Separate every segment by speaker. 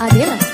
Speaker 1: Adela.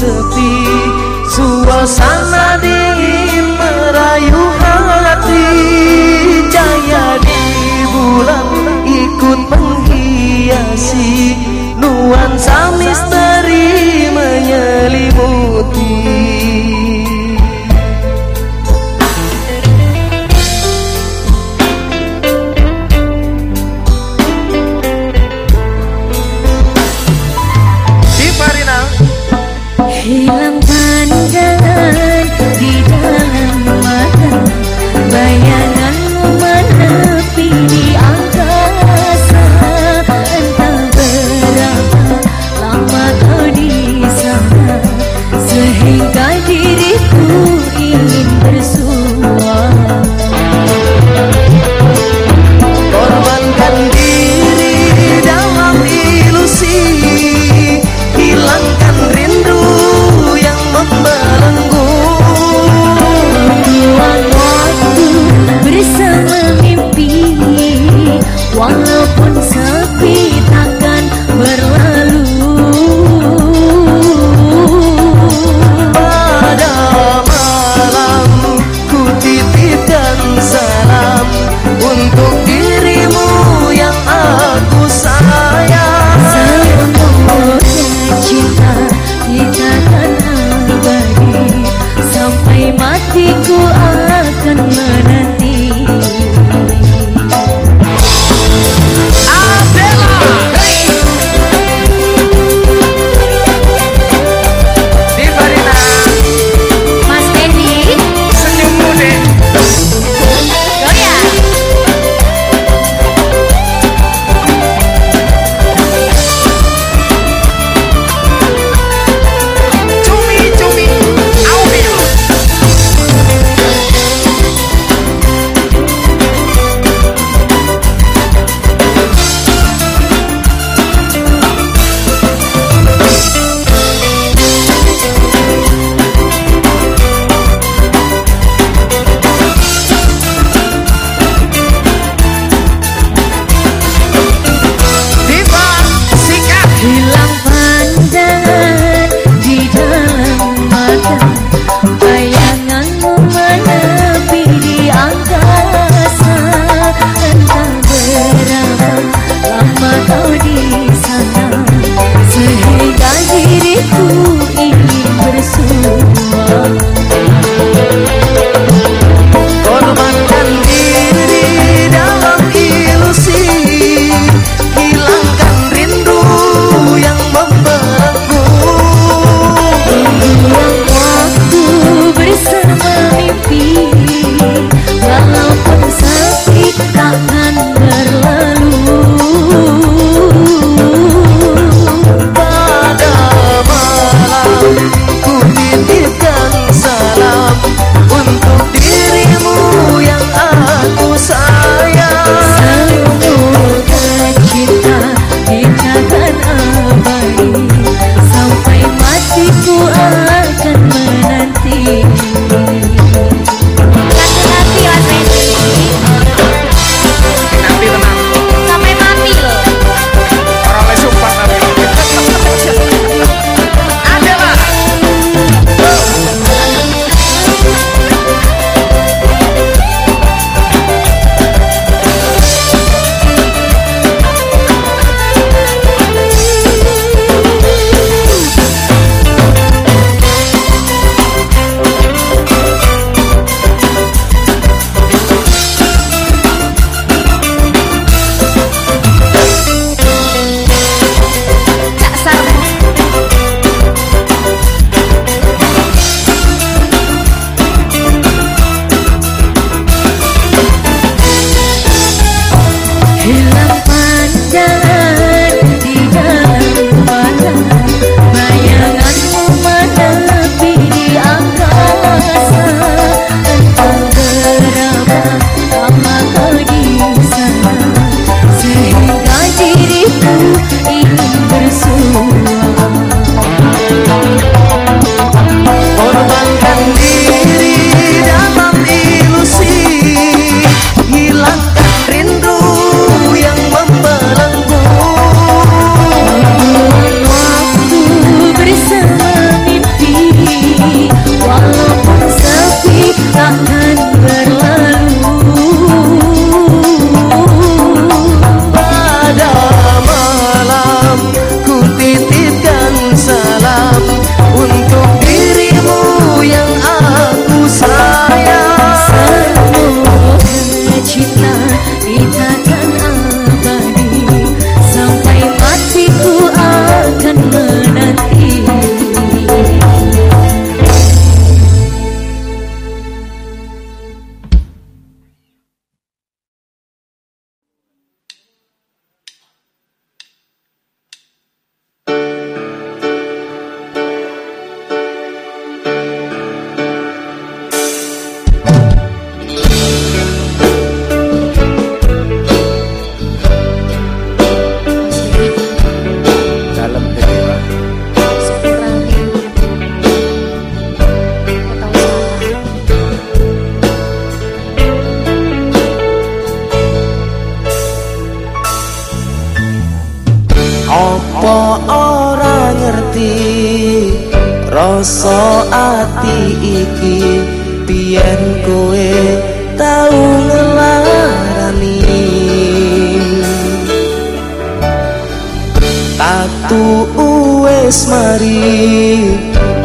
Speaker 2: Sepi. Suasana dingin
Speaker 1: 地图。
Speaker 2: Apa ora ngerti rasa ati iki? Biyen kowe tau ngelarani. Tatu wis mari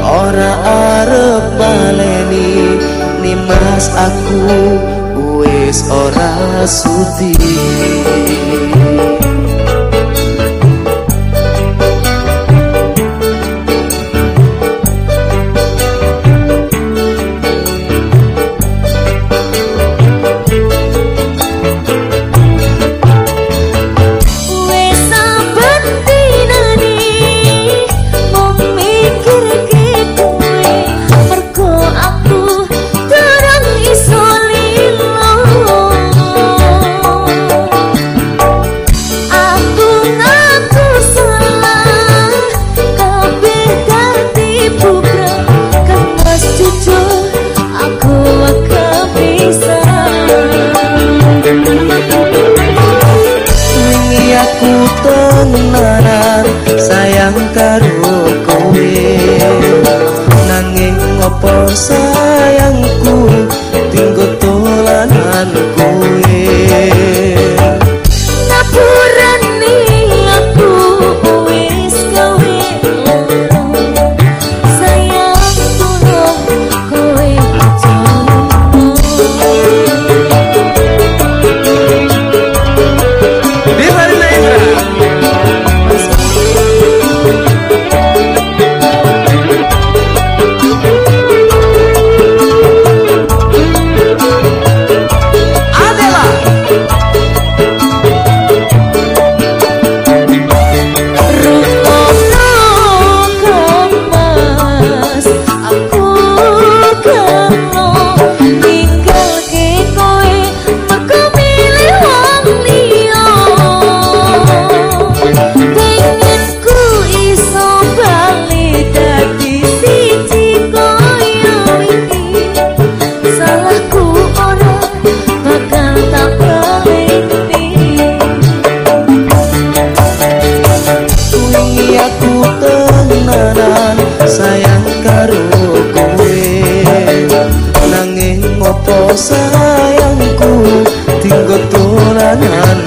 Speaker 2: ora arep baleni. Nimas aku wis ora sudi sayangku tinggal tulanan